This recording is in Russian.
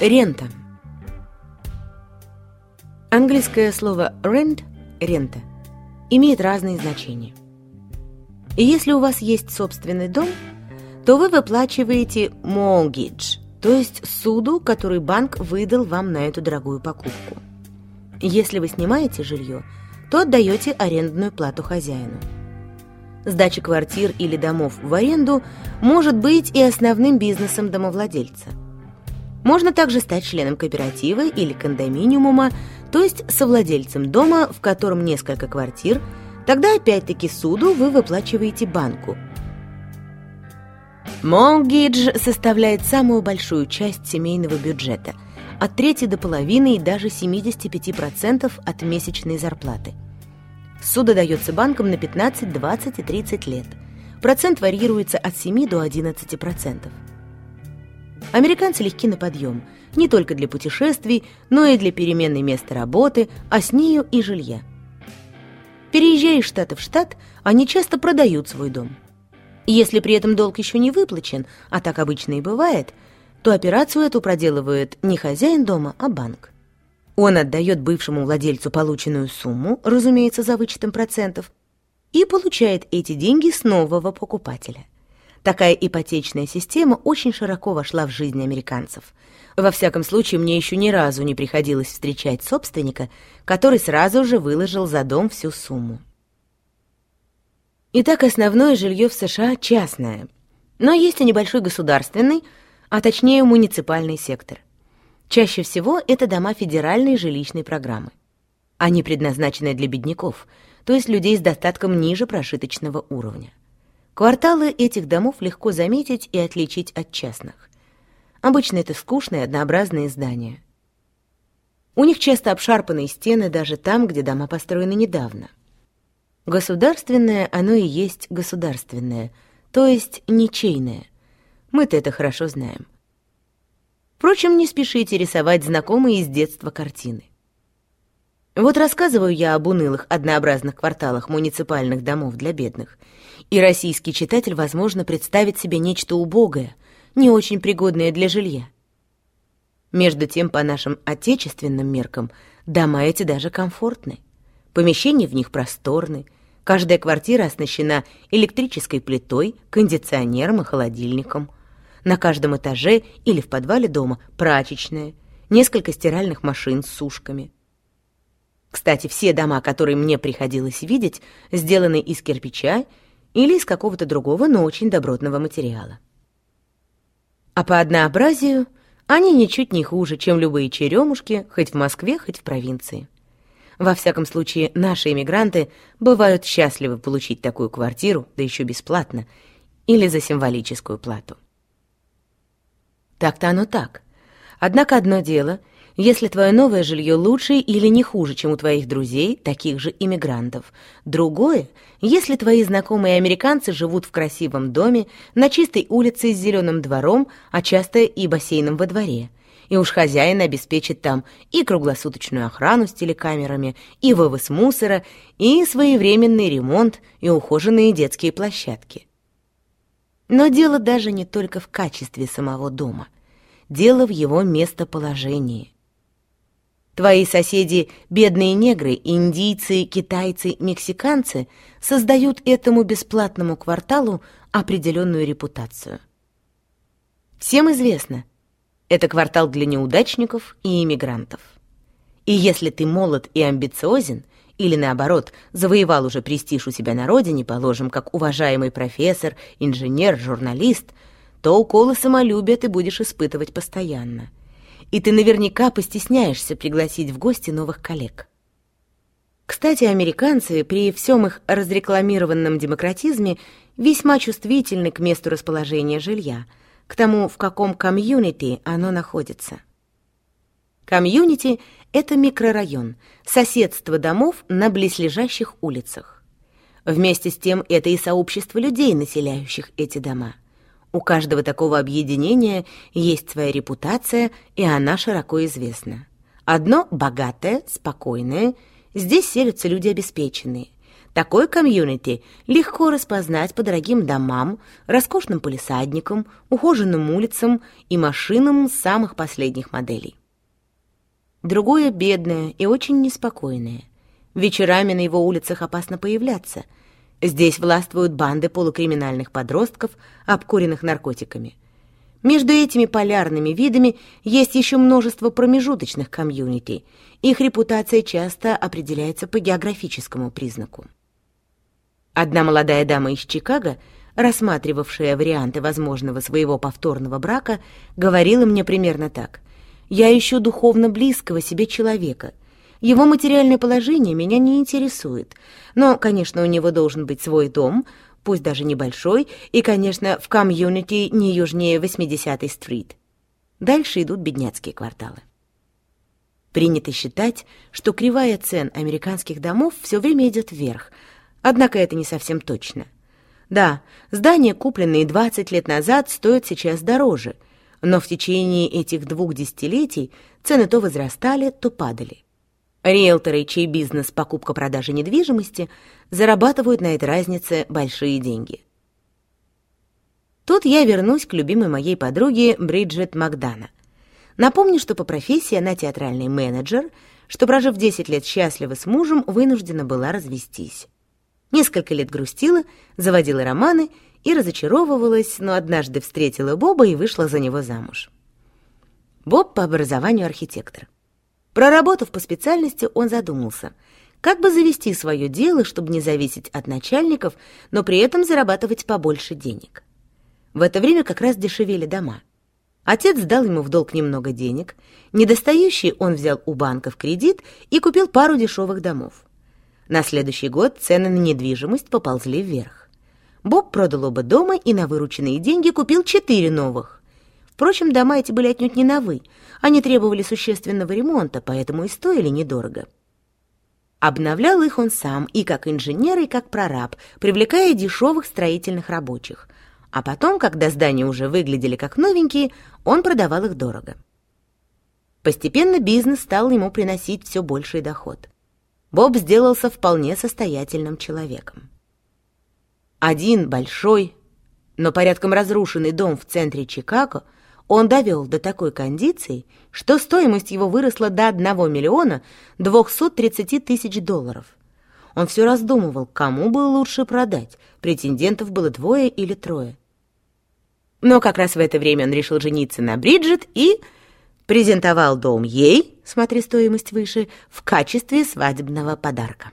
Рента. Английское слово rent – рента – имеет разные значения. И если у вас есть собственный дом, то вы выплачиваете mortgage, то есть суду, который банк выдал вам на эту дорогую покупку. Если вы снимаете жилье, то отдаете арендную плату хозяину. Сдача квартир или домов в аренду может быть и основным бизнесом домовладельца – можно также стать членом кооператива или кондоминиума, то есть совладельцем дома, в котором несколько квартир, тогда опять-таки суду вы выплачиваете банку. Mortgage составляет самую большую часть семейного бюджета, от трети до половины и даже 75% от месячной зарплаты. Суда дается банкам на 15, 20 и 30 лет. Процент варьируется от 7 до 11%. Американцы легки на подъем, не только для путешествий, но и для перемены места работы, а с нею и жилья. Переезжая из штата в штат, они часто продают свой дом. Если при этом долг еще не выплачен, а так обычно и бывает, то операцию эту проделывает не хозяин дома, а банк. Он отдает бывшему владельцу полученную сумму, разумеется, за вычетом процентов, и получает эти деньги с нового покупателя. Такая ипотечная система очень широко вошла в жизнь американцев. Во всяком случае, мне еще ни разу не приходилось встречать собственника, который сразу же выложил за дом всю сумму. Итак, основное жилье в США частное, но есть и небольшой государственный, а точнее муниципальный сектор. Чаще всего это дома федеральной жилищной программы. Они предназначены для бедняков, то есть людей с достатком ниже прожиточного уровня. Кварталы этих домов легко заметить и отличить от частных. Обычно это скучные однообразные здания. У них часто обшарпанные стены даже там, где дома построены недавно. Государственное оно и есть государственное, то есть ничейное. Мы-то это хорошо знаем. Впрочем, не спешите рисовать знакомые из детства картины. Вот рассказываю я об унылых однообразных кварталах муниципальных домов для бедных — и российский читатель, возможно, представит себе нечто убогое, не очень пригодное для жилья. Между тем, по нашим отечественным меркам, дома эти даже комфортны. Помещения в них просторны, каждая квартира оснащена электрической плитой, кондиционером и холодильником. На каждом этаже или в подвале дома прачечная, несколько стиральных машин с сушками. Кстати, все дома, которые мне приходилось видеть, сделаны из кирпича или из какого-то другого, но очень добротного материала. А по однообразию они ничуть не хуже, чем любые черемушки, хоть в Москве, хоть в провинции. Во всяком случае, наши эмигранты бывают счастливы получить такую квартиру, да еще бесплатно, или за символическую плату. Так-то оно так. Однако одно дело если твое новое жилье лучше или не хуже, чем у твоих друзей, таких же иммигрантов. Другое, если твои знакомые американцы живут в красивом доме, на чистой улице с зеленым двором, а часто и бассейном во дворе. И уж хозяин обеспечит там и круглосуточную охрану с телекамерами, и вывоз мусора, и своевременный ремонт, и ухоженные детские площадки. Но дело даже не только в качестве самого дома. Дело в его местоположении. Твои соседи, бедные негры, индийцы, китайцы, мексиканцы, создают этому бесплатному кварталу определенную репутацию. Всем известно, это квартал для неудачников и иммигрантов. И если ты молод и амбициозен, или наоборот, завоевал уже престиж у себя на родине, положим, как уважаемый профессор, инженер, журналист, то уколы самолюбия ты будешь испытывать постоянно – и ты наверняка постесняешься пригласить в гости новых коллег. Кстати, американцы при всем их разрекламированном демократизме весьма чувствительны к месту расположения жилья, к тому, в каком комьюнити оно находится. Комьюнити — это микрорайон, соседство домов на близлежащих улицах. Вместе с тем это и сообщество людей, населяющих эти дома. У каждого такого объединения есть своя репутация, и она широко известна. Одно богатое, спокойное, здесь селятся люди обеспеченные. Такой комьюнити легко распознать по дорогим домам, роскошным палисадникам, ухоженным улицам и машинам самых последних моделей. Другое бедное и очень неспокойное. Вечерами на его улицах опасно появляться. Здесь властвуют банды полукриминальных подростков, обкуренных наркотиками. Между этими полярными видами есть еще множество промежуточных комьюнити. Их репутация часто определяется по географическому признаку. Одна молодая дама из Чикаго, рассматривавшая варианты возможного своего повторного брака, говорила мне примерно так. «Я ищу духовно близкого себе человека. Его материальное положение меня не интересует. Но, конечно, у него должен быть свой дом, пусть даже небольшой, и, конечно, в комьюнити не южнее 80-й стрит. Дальше идут бедняцкие кварталы. Принято считать, что кривая цен американских домов все время идет вверх, однако это не совсем точно. Да, здания, купленные 20 лет назад, стоят сейчас дороже, но в течение этих двух десятилетий цены то возрастали, то падали. Риэлторы, чей бизнес покупка-продажа недвижимости, зарабатывают на этой разнице большие деньги. Тут я вернусь к любимой моей подруге Бриджит Макдана. Напомню, что по профессии она театральный менеджер, что, прожив 10 лет счастливо с мужем, вынуждена была развестись. Несколько лет грустила, заводила романы и разочаровывалась, но однажды встретила Боба и вышла за него замуж. Боб по образованию архитектор. Проработав по специальности, он задумался, как бы завести свое дело, чтобы не зависеть от начальников, но при этом зарабатывать побольше денег. В это время как раз дешевели дома. Отец дал ему в долг немного денег, недостающий он взял у банка в кредит и купил пару дешевых домов. На следующий год цены на недвижимость поползли вверх. Боб продал оба дома и на вырученные деньги купил четыре новых. Впрочем, дома эти были отнюдь не новы. Они требовали существенного ремонта, поэтому и стоили недорого. Обновлял их он сам и как инженер, и как прораб, привлекая дешевых строительных рабочих. А потом, когда здания уже выглядели как новенькие, он продавал их дорого. Постепенно бизнес стал ему приносить все больший доход. Боб сделался вполне состоятельным человеком. Один большой, но порядком разрушенный дом в центре Чикаго – он довел до такой кондиции, что стоимость его выросла до 1 миллиона 230 тысяч долларов. Он все раздумывал, кому бы лучше продать, претендентов было двое или трое. Но как раз в это время он решил жениться на Бриджит и презентовал дом ей, смотри стоимость выше, в качестве свадебного подарка.